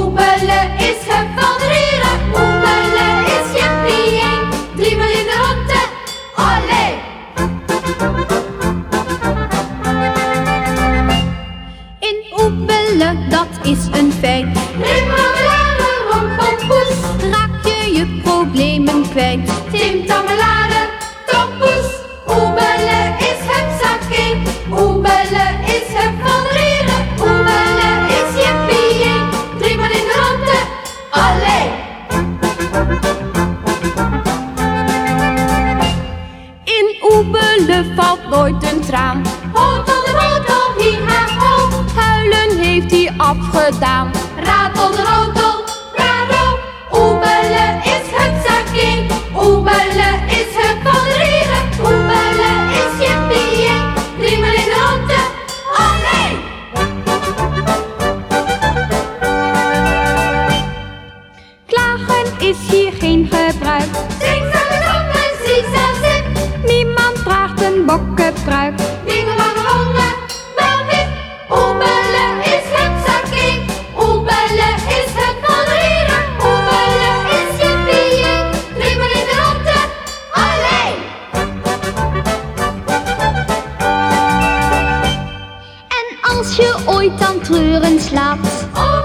Oepelen is gevald rieren, oepelen is gepiën, liever in de rondte, alleen. In oepelen, dat is een feit, rimpel aan de ramp raak je je problemen kwijt. Oebele valt nooit een traan. Bokkenpruik. Dingen van de honden, wel wit. Oebele is hupsaking. Oebele is hup van de regen. Oebele is jippie Driemaal in de ronde, allee. En als je ooit aan treuren slaat, Oh,